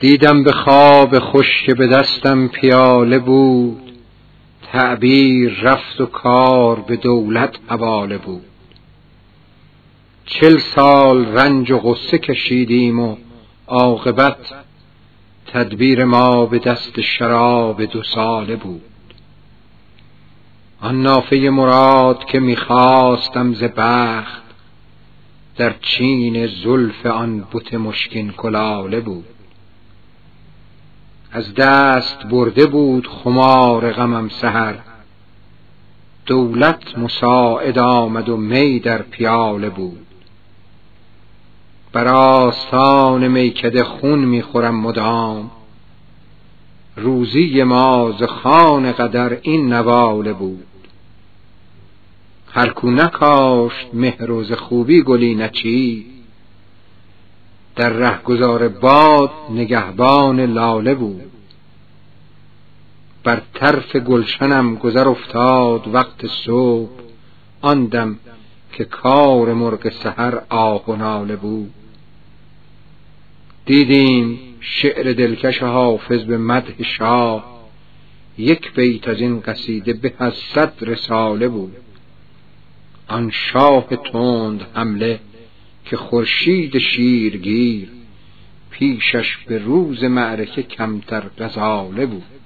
دیدم به خواب خوش که به دستم پیاله بود. تعبیر رفت و کار به دولت حواله بود. چل سال رنج و غصه کشیدیم و عاقبت تدبیر ما به دست شراب دو ساله بود. آن نافه مراد که می‌خواستم ز بخت در چین زلف آن بت مشکین کلاله بود. از دست برده بود خمار غمم سهر دولت مساعد آمد و می در پیاله بود. بر آستان میکده خون می‌خورم مدام. روزی ما ز خان قدر این نواله بود. هر کو نکاشت مهر و ز خوبی گلی نچید در رهگذار باد نگهبان لاله بود. بر طرف گلشنم گذر افتاد وقت صبح. آن دم که کار مرغ سحر آه و ناله بود. دیدیم شعر دلکش حافظ به مدح شاه. یک بیت از این قصیده به صد رساله بود. آن شاه تند حمله که خورشید شیرگیر پیشش به روز معرکه کمتر غزاله بود.